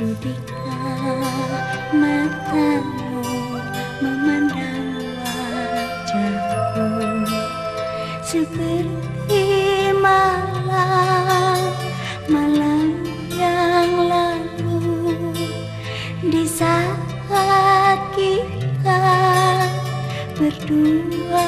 Sudikah matamu memandang wajahku. Seperti malam, malam yang lalu Di saat kita berdua